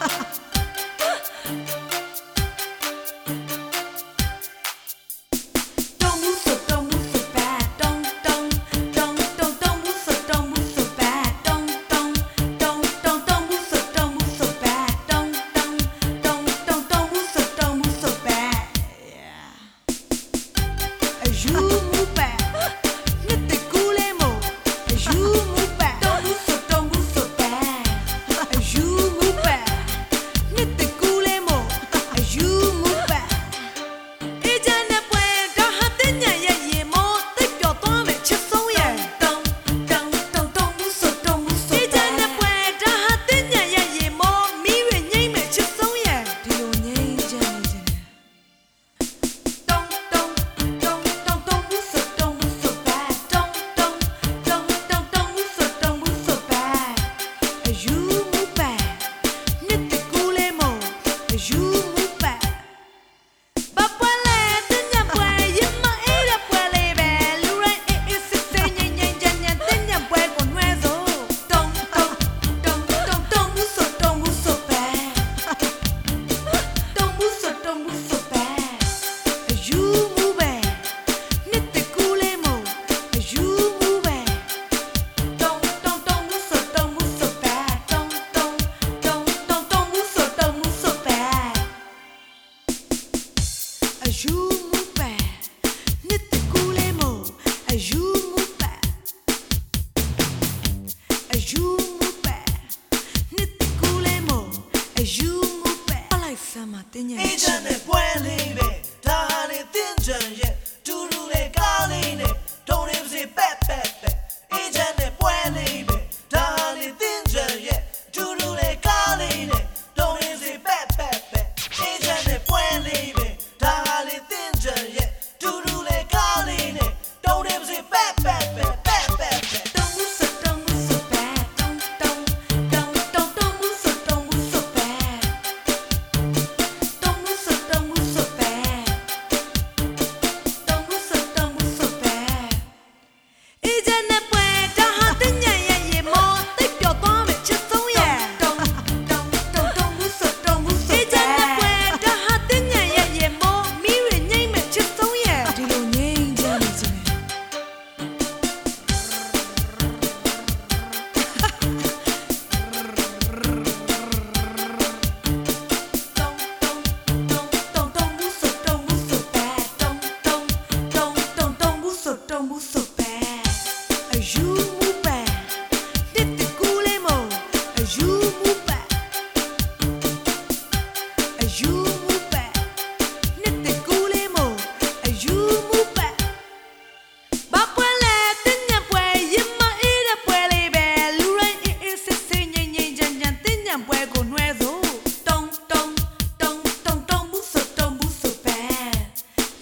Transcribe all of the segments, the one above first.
ha ha ha Summer, တင်းရဲ့အေးချမ်းတဲ့ပွဲလေးပဲဒါဟာလေတင်းချမ်းရဲ့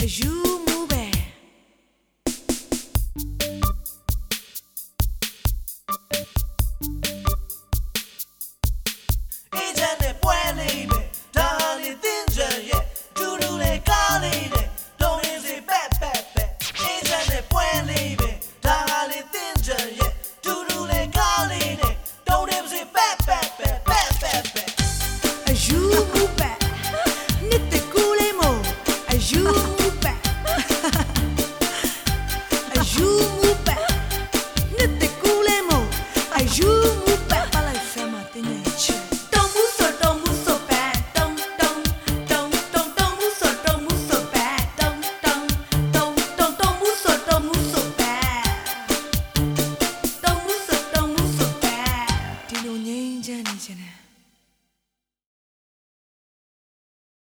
You.